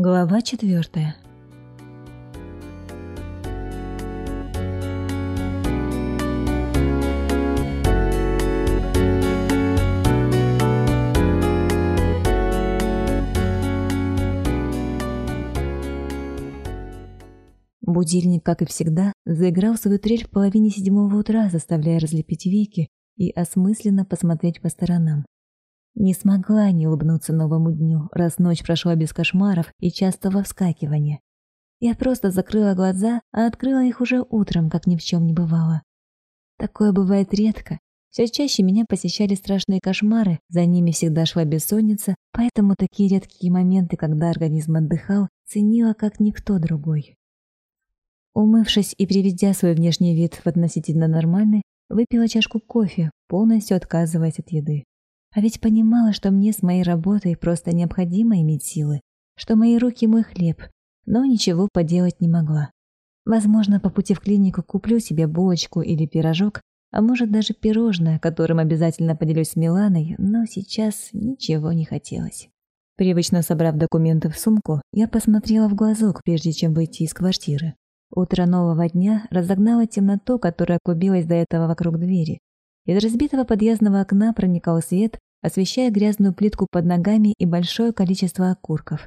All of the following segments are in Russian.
Глава четвертая. Будильник, как и всегда, заиграл свою трель в половине седьмого утра, заставляя разлепить веки и осмысленно посмотреть по сторонам. Не смогла не улыбнуться новому дню, раз ночь прошла без кошмаров и частого вскакивания. Я просто закрыла глаза, а открыла их уже утром, как ни в чем не бывало. Такое бывает редко. Все чаще меня посещали страшные кошмары, за ними всегда шла бессонница, поэтому такие редкие моменты, когда организм отдыхал, ценила как никто другой. Умывшись и приведя свой внешний вид в относительно нормальный, выпила чашку кофе, полностью отказываясь от еды. А ведь понимала, что мне с моей работой просто необходимо иметь силы, что мои руки мой хлеб, но ничего поделать не могла. Возможно, по пути в клинику куплю себе булочку или пирожок, а может даже пирожное, которым обязательно поделюсь с Миланой, но сейчас ничего не хотелось. Привычно собрав документы в сумку, я посмотрела в глазок, прежде чем выйти из квартиры. Утро нового дня разогнало темноту, которая клубилась до этого вокруг двери. Из разбитого подъездного окна проникал свет, освещая грязную плитку под ногами и большое количество окурков.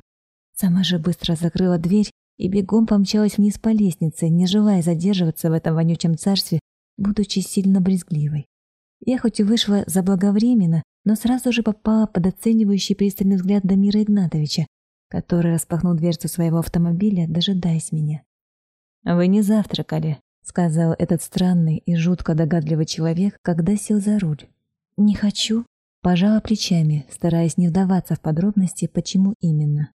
Сама же быстро закрыла дверь и бегом помчалась вниз по лестнице, не желая задерживаться в этом вонючем царстве, будучи сильно брезгливой. Я хоть и вышла заблаговременно, но сразу же попала под оценивающий пристальный взгляд Дамира Игнатовича, который распахнул дверцу своего автомобиля, дожидаясь меня. «Вы не завтракали», сказал этот странный и жутко догадливый человек, когда сел за руль. «Не хочу», пожала плечами, стараясь не вдаваться в подробности, почему именно.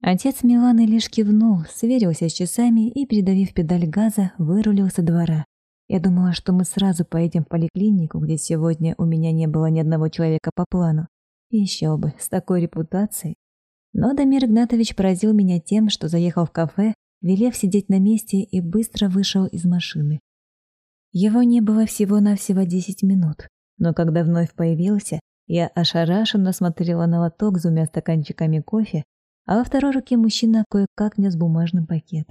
Отец Миланы лишь кивнул, сверился с часами и, придавив педаль газа, вырулил со двора. Я думала, что мы сразу поедем в поликлинику, где сегодня у меня не было ни одного человека по плану. Еще бы, с такой репутацией. Но Дамир Игнатович поразил меня тем, что заехал в кафе, велев сидеть на месте и быстро вышел из машины. Его не было всего-навсего 10 минут, но когда вновь появился, я ошарашенно смотрела на лоток с двумя стаканчиками кофе, а во второй руке мужчина кое-как нес бумажный пакет.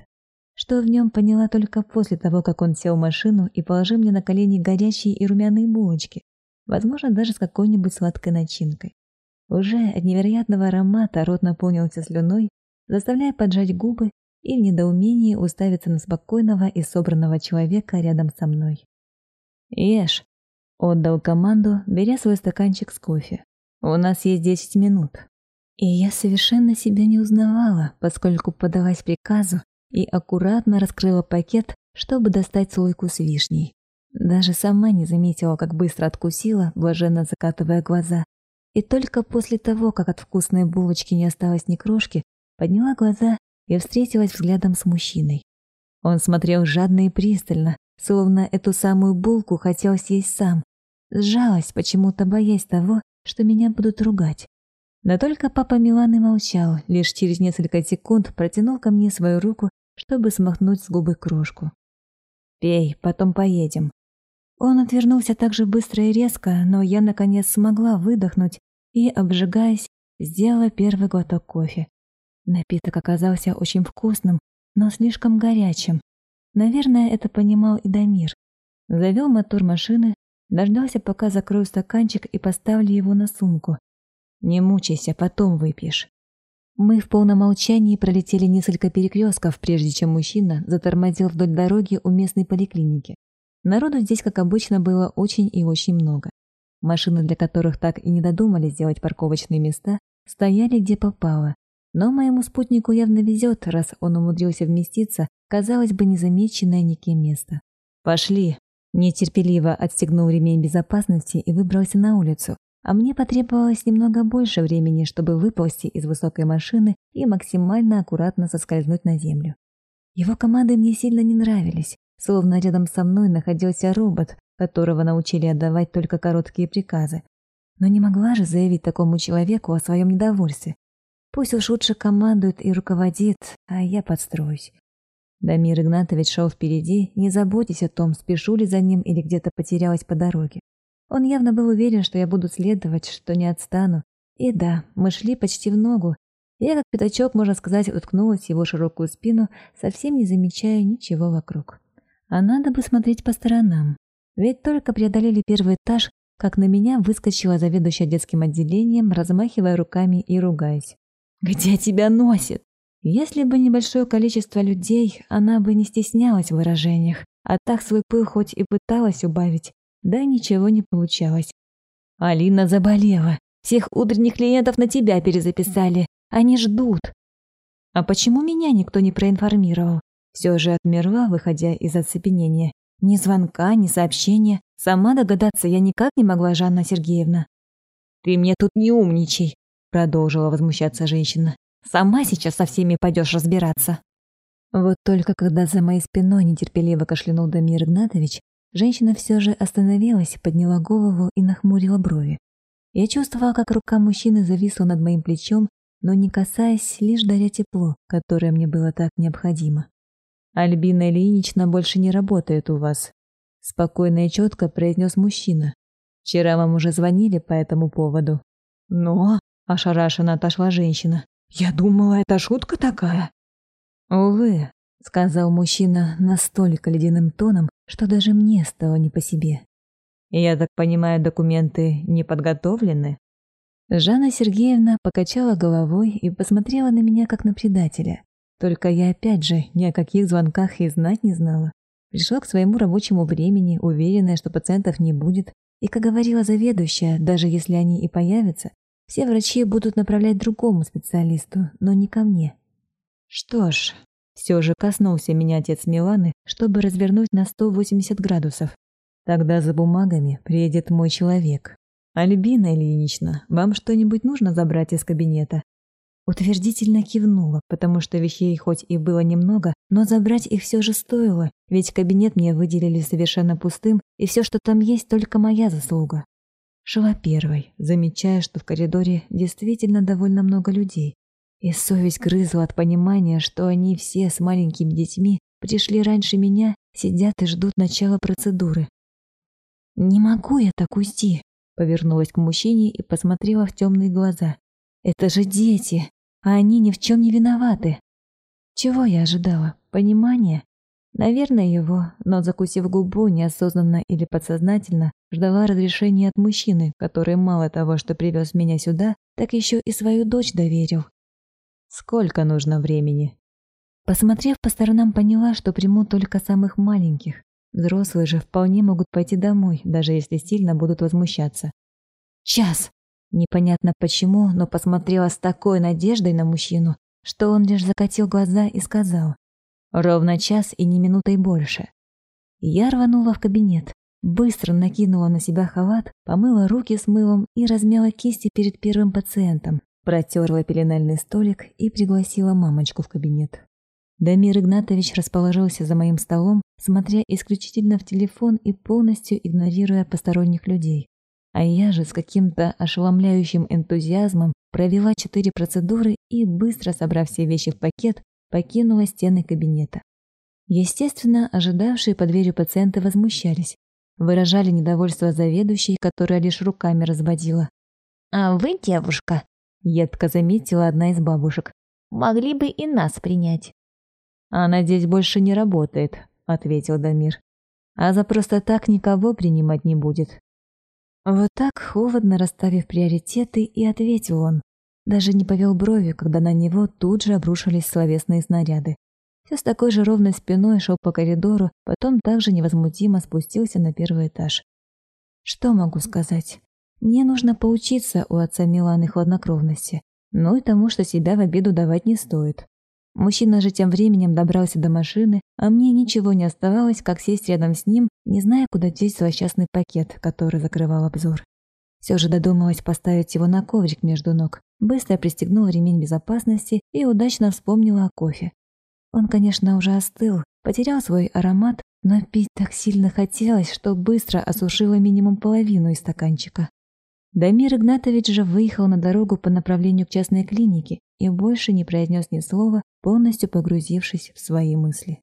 Что в нем поняла только после того, как он сел в машину и положил мне на колени горячие и румяные булочки, возможно, даже с какой-нибудь сладкой начинкой. Уже от невероятного аромата рот наполнился слюной, заставляя поджать губы и в недоумении уставиться на спокойного и собранного человека рядом со мной. «Ешь!» — отдал команду, беря свой стаканчик с кофе. «У нас есть 10 минут». И я совершенно себя не узнавала, поскольку подалась приказу и аккуратно раскрыла пакет, чтобы достать слойку с вишней. Даже сама не заметила, как быстро откусила, блаженно закатывая глаза. И только после того, как от вкусной булочки не осталось ни крошки, подняла глаза и встретилась взглядом с мужчиной. Он смотрел жадно и пристально, словно эту самую булку хотел съесть сам. Сжалась, почему-то боясь того, что меня будут ругать. Но только папа Миланы молчал, лишь через несколько секунд протянул ко мне свою руку, чтобы смахнуть с губы крошку. «Пей, потом поедем». Он отвернулся так же быстро и резко, но я, наконец, смогла выдохнуть и, обжигаясь, сделала первый глоток кофе. Напиток оказался очень вкусным, но слишком горячим. Наверное, это понимал и Дамир. Завел мотор машины, дождался, пока закрою стаканчик и поставлю его на сумку. «Не мучайся, потом выпьешь». Мы в полном молчании пролетели несколько перекрестков, прежде чем мужчина затормозил вдоль дороги у местной поликлиники. Народу здесь, как обычно, было очень и очень много. Машины, для которых так и не додумались сделать парковочные места, стояли где попало, но моему спутнику явно везет, раз он умудрился вместиться, казалось бы, незамеченное никем место. «Пошли!» Нетерпеливо отстегнул ремень безопасности и выбрался на улицу, а мне потребовалось немного больше времени, чтобы выползти из высокой машины и максимально аккуратно соскользнуть на землю. Его команды мне сильно не нравились, словно рядом со мной находился робот, которого научили отдавать только короткие приказы. Но не могла же заявить такому человеку о своем недовольстве, Пусть уж лучше командует и руководит, а я подстроюсь. Дамир Игнатович шел впереди, не заботьтесь о том, спешу ли за ним или где-то потерялась по дороге. Он явно был уверен, что я буду следовать, что не отстану. И да, мы шли почти в ногу. Я, как пятачок, можно сказать, уткнулась его широкую спину, совсем не замечая ничего вокруг. А надо бы смотреть по сторонам. Ведь только преодолели первый этаж, как на меня выскочила заведующая детским отделением, размахивая руками и ругаясь где тебя носит. Если бы небольшое количество людей, она бы не стеснялась в выражениях, а так свой пыл хоть и пыталась убавить, да ничего не получалось. Алина заболела. Всех утренних клиентов на тебя перезаписали. Они ждут. А почему меня никто не проинформировал? Все же отмерла, выходя из оцепенения. Ни звонка, ни сообщения. Сама догадаться я никак не могла, Жанна Сергеевна. Ты мне тут не умничай продолжила возмущаться женщина. «Сама сейчас со всеми пойдешь разбираться». Вот только когда за моей спиной нетерпеливо кашлянул Дамир Игнатович, женщина все же остановилась, подняла голову и нахмурила брови. Я чувствовала, как рука мужчины зависла над моим плечом, но не касаясь, лишь даря тепло, которое мне было так необходимо. «Альбина Ильинична больше не работает у вас», — спокойно и четко произнес мужчина. «Вчера вам уже звонили по этому поводу». «Но...» — ошарашенно отошла женщина. «Я думала, это шутка такая». «Увы», — сказал мужчина настолько ледяным тоном, что даже мне стало не по себе. «Я так понимаю, документы не подготовлены?» Жанна Сергеевна покачала головой и посмотрела на меня как на предателя. Только я опять же ни о каких звонках и знать не знала. Пришла к своему рабочему времени, уверенная, что пациентов не будет, и, как говорила заведующая, даже если они и появятся, все врачи будут направлять другому специалисту, но не ко мне. Что ж, все же коснулся меня отец Миланы, чтобы развернуть на 180 градусов. Тогда за бумагами приедет мой человек. Альбина Ильинична, вам что-нибудь нужно забрать из кабинета? Утвердительно кивнула, потому что вещей хоть и было немного, но забрать их все же стоило, ведь кабинет мне выделили совершенно пустым, и все, что там есть, только моя заслуга шла первой, замечая, что в коридоре действительно довольно много людей, и совесть грызла от понимания, что они все с маленькими детьми пришли раньше меня, сидят и ждут начала процедуры. «Не могу я так уйти», — повернулась к мужчине и посмотрела в темные глаза. «Это же дети, а они ни в чем не виноваты». Чего я ожидала? Понимания? Наверное, его, но закусив губу, неосознанно или подсознательно, ждала разрешения от мужчины, который мало того, что привез меня сюда, так еще и свою дочь доверил. Сколько нужно времени? Посмотрев по сторонам, поняла, что приму только самых маленьких. Взрослые же вполне могут пойти домой, даже если сильно будут возмущаться. Час! Непонятно почему, но посмотрела с такой надеждой на мужчину, что он лишь закатил глаза и сказал. Ровно час и ни минутой больше. Я рванула в кабинет, быстро накинула на себя халат, помыла руки с мылом и размяла кисти перед первым пациентом, протерла пеленальный столик и пригласила мамочку в кабинет. Дамир Игнатович расположился за моим столом, смотря исключительно в телефон и полностью игнорируя посторонних людей. А я же с каким-то ошеломляющим энтузиазмом провела четыре процедуры и, быстро собрав все вещи в пакет, покинула стены кабинета. Естественно, ожидавшие под дверью пациенты возмущались, выражали недовольство заведующей, которая лишь руками разводила. «А вы, девушка», — едко заметила одна из бабушек, — «могли бы и нас принять». «Она здесь больше не работает», — ответил Дамир. «А за просто так никого принимать не будет». Вот так, холодно расставив приоритеты, и ответил он, даже не повел брови, когда на него тут же обрушились словесные снаряды. Все с такой же ровной спиной шел по коридору, потом также невозмутимо спустился на первый этаж. Что могу сказать? Мне нужно поучиться у отца Миланы хладнокровности, ну и тому, что себя в обиду давать не стоит. Мужчина же тем временем добрался до машины, а мне ничего не оставалось, как сесть рядом с ним, не зная, куда деть злосчастный пакет, который закрывал обзор. Все же додумалась поставить его на коврик между ног, быстро пристегнула ремень безопасности и удачно вспомнила о кофе. Он, конечно, уже остыл, потерял свой аромат, но пить так сильно хотелось, что быстро осушила минимум половину из стаканчика. Дамир Игнатович же выехал на дорогу по направлению к частной клинике и больше не произнес ни слова, полностью погрузившись в свои мысли.